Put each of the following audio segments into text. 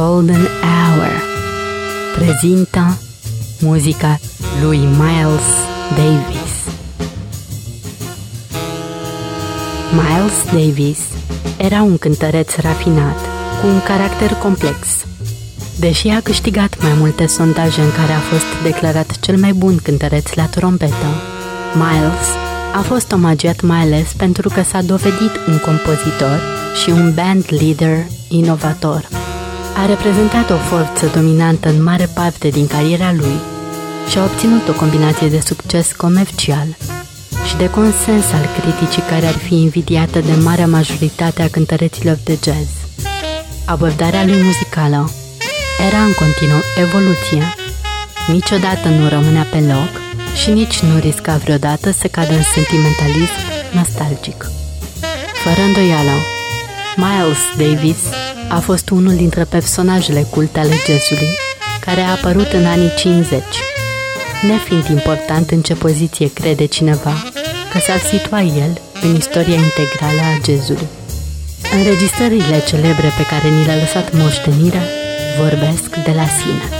Golden Hour prezintă muzica lui Miles Davis. Miles Davis era un cântăreț rafinat, cu un caracter complex. Deși a câștigat mai multe sondaje în care a fost declarat cel mai bun cântăreț la trompetă, Miles a fost omagiat mai ales pentru că s-a dovedit un compozitor și un band leader inovator. A reprezentat o forță dominantă în mare parte din cariera lui și a obținut o combinație de succes comercial și de consens al criticii care ar fi invidiată de marea majoritate a cântăreților de jazz. Abordarea lui muzicală era în continuă evoluție. Niciodată nu rămânea pe loc și nici nu risca vreodată să cadă în sentimentalism nostalgic. Fără îndoială, Miles Davis a fost unul dintre personajele culte ale jazzului, care a apărut în anii 50. Nefiind important în ce poziție crede cineva că s-ar situa el în istoria integrală a jazzului. Înregistrările celebre pe care ni le-a lăsat moștenirea vorbesc de la sine.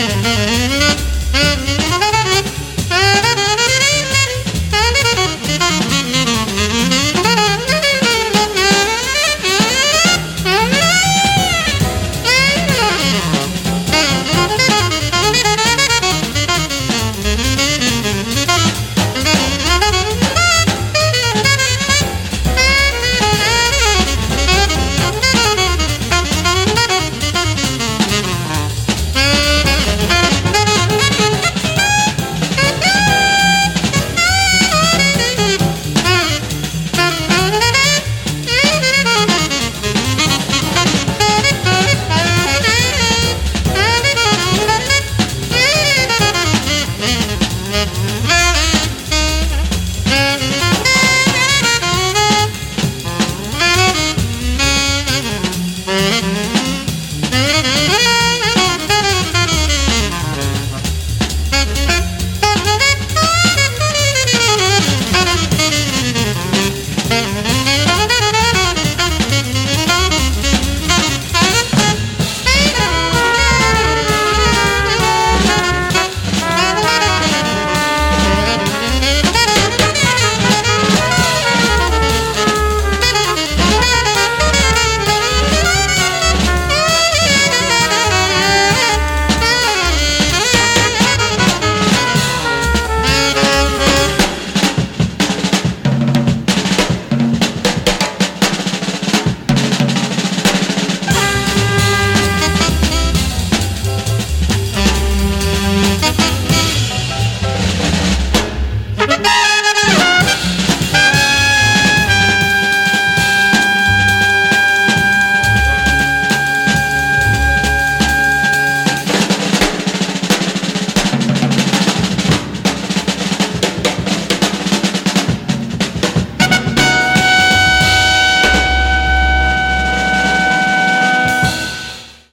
Música